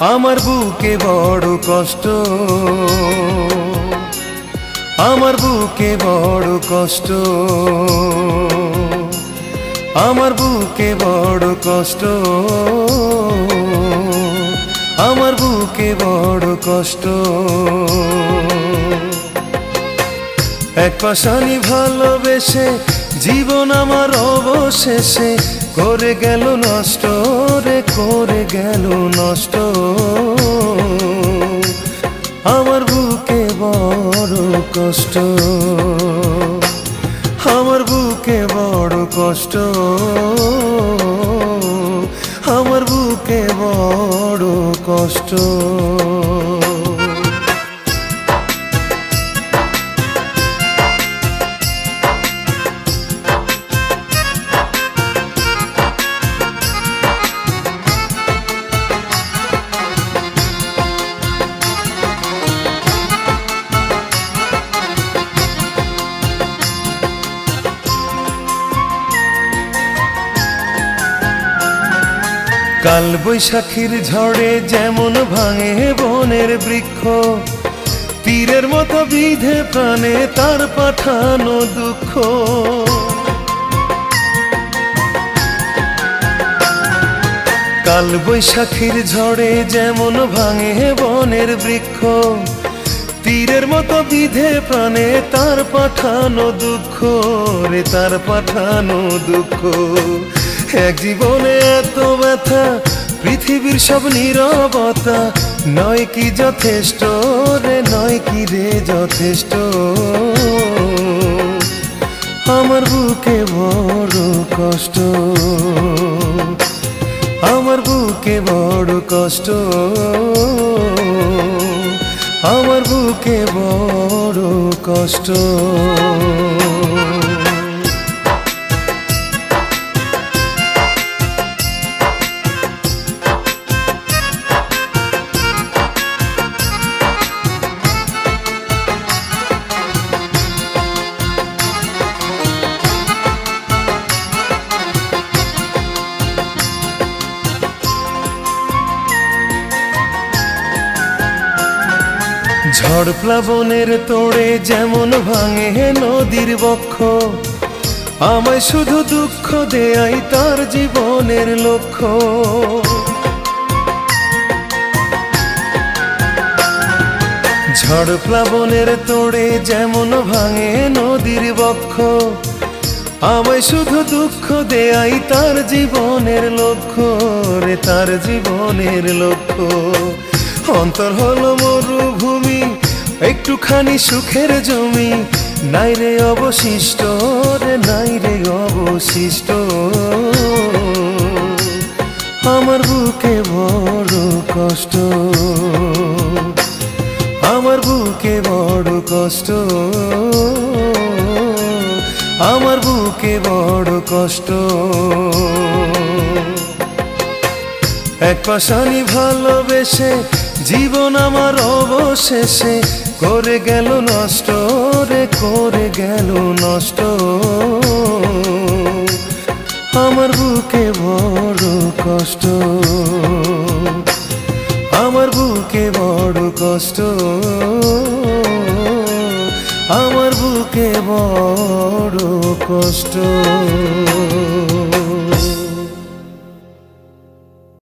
ہمار بوکے بڑھ کے بڑھ کے بڑھ کے بڑے سنوسے جیون ہمارے گل نش ر کر گل نش ہمار بوکے بڑ ہمارے بڑ ہمارے بڑ کال باخیر بن و تیرے مت بیٹھان کال باخیر جڑے جمن بھاگے بن و تیرے مت بیٹھان دکھار دکھ جیونے پریتھر سب نربتا نائکی جتنے ہمار بوکے بڑ ہمارے بڑ ہمارے بڑ جڑ پلا توڑے جمن د در بک ہمار پلا توڑے جمن بھاگے ندی بک ہم دکھ دے آئی جیو لکار لکھ مر بھومی ایک سر جمل نئی اوشیٹ نئی روشٹ ہمار بوکے بڑ ہمارے بڑ ہمارے بڑ ایک سالی بلو جیون گل نش ر گل نش ہمار بوکے بڑ ہمارے بڑھ کے بڑ